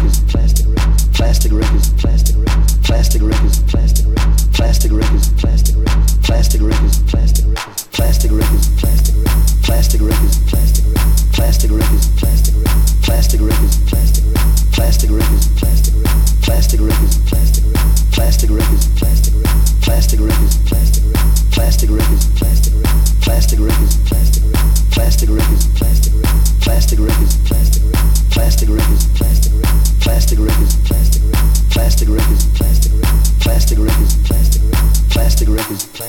plastic records, plastic records, plastic records, plastic records.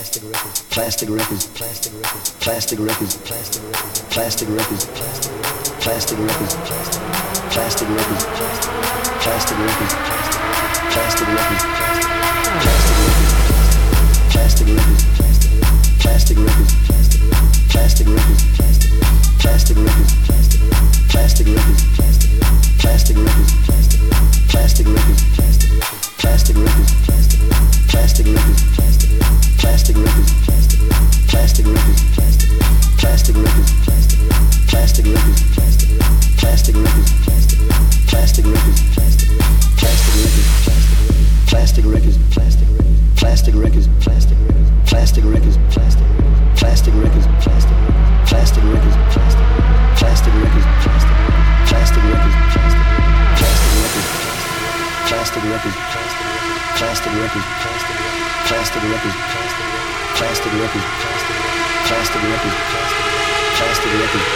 plastic records, plastic records, plastic records, plastic records, plastic records, plastic records, plastic records, plastic records, plastic plastic records, plastic records, plastic records, plastic records, plastic records, plastic records, plastic records, plastic records, plastic records, plastic records, plastic records, plastic records, plastic records, plastic records, plastic records, plastic records, plastic records, plastic records, plastic records, plastic records, plastic records, plastic records, plastic records, plastic records, plastic records, plastic records, plastic records, plastic records, plastic records, plastic records, plastic records, plastic records, plastic records, plastic records, plastic records,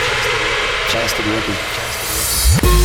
plastic records.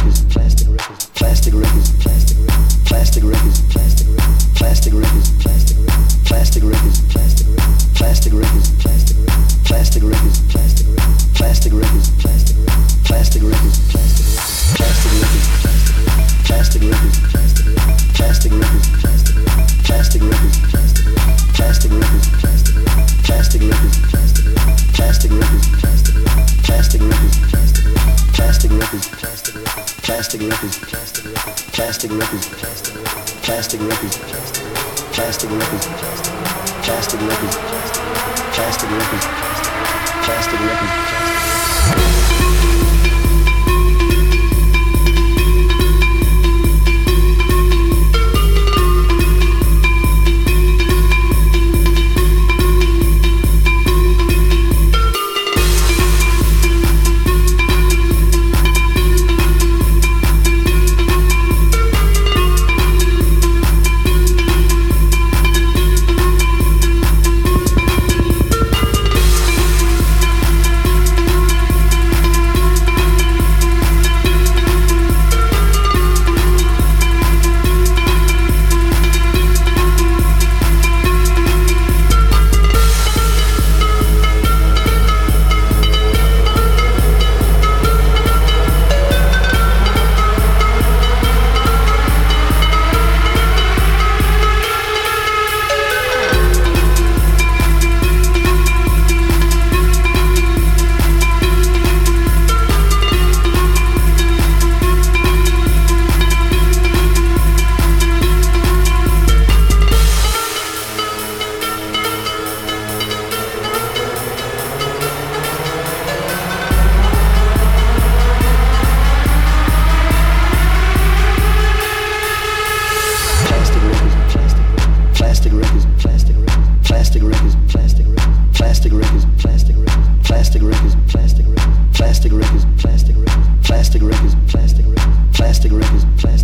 plastic records, plastic records, plastic records, plastic records, plastic records, plastic records, plastic records, plastic records, plastic records. Plastic records, plastic records, plastic records, plastic